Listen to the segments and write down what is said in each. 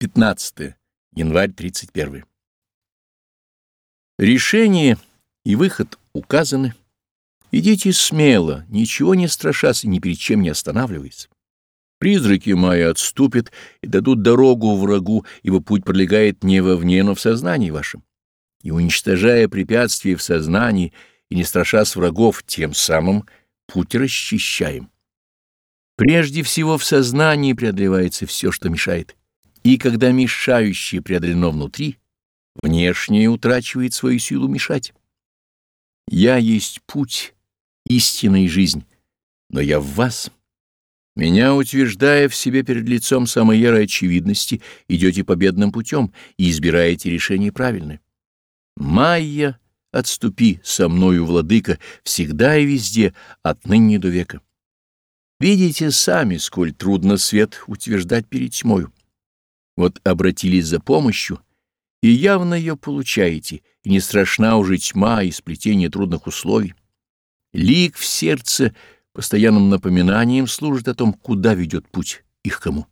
15 январь 31. Решение и выход указаны. Идите смело, ничего не страшась и ни перед чем не останавливаясь. Призраки мои отступят и дадут дорогу врагу, ибо путь пролегает не вовне, но в сознании вашем. И уничтожая препятствия в сознании и не страшась врагов, тем самым путь расчищаем. Прежде всего в сознании преодолевается все, что мешает. И когда мешающее преодолено внутри, внешнее утрачивает свою силу мешать. Я есть путь, истина и жизнь, но я в вас. Меня, утверждая в себе перед лицом самой ярой очевидности, идете победным путем и избираете решение правильное. Майя, отступи со мною, владыка, всегда и везде, отныне до века. Видите сами, сколь трудно свет утверждать перед тьмою. Вот обратились за помощью, и явно ее получаете, и не страшна уже тьма и сплетение трудных условий. Лик в сердце постоянным напоминанием служит о том, куда ведет путь их кому.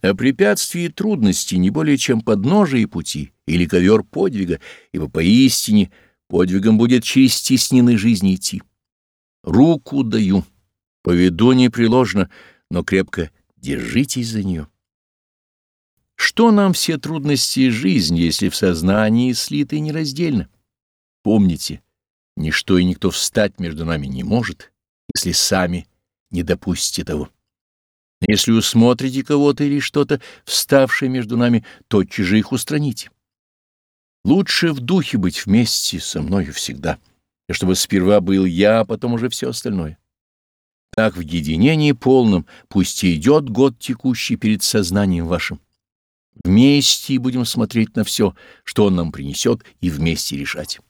А препятствия и трудности не более чем подножие пути или ковер подвига, ибо поистине подвигом будет через стеснены жизни идти. Руку даю, поведу непреложно, но крепко держитесь за нее. Что нам все трудности жизни, если в сознании слиты нераздельно? Помните, ничто и никто встать между нами не может, если сами не допустите того. Если усмотрите кого-то или что-то, вставшее между нами, тотчас же их устраните. Лучше в духе быть вместе со мною всегда, и чтобы сперва был я, а потом уже все остальное. Так в единении полном пусть идет год текущий перед сознанием вашим. Вместе будем смотреть на все, что он нам принесет, и вместе решать.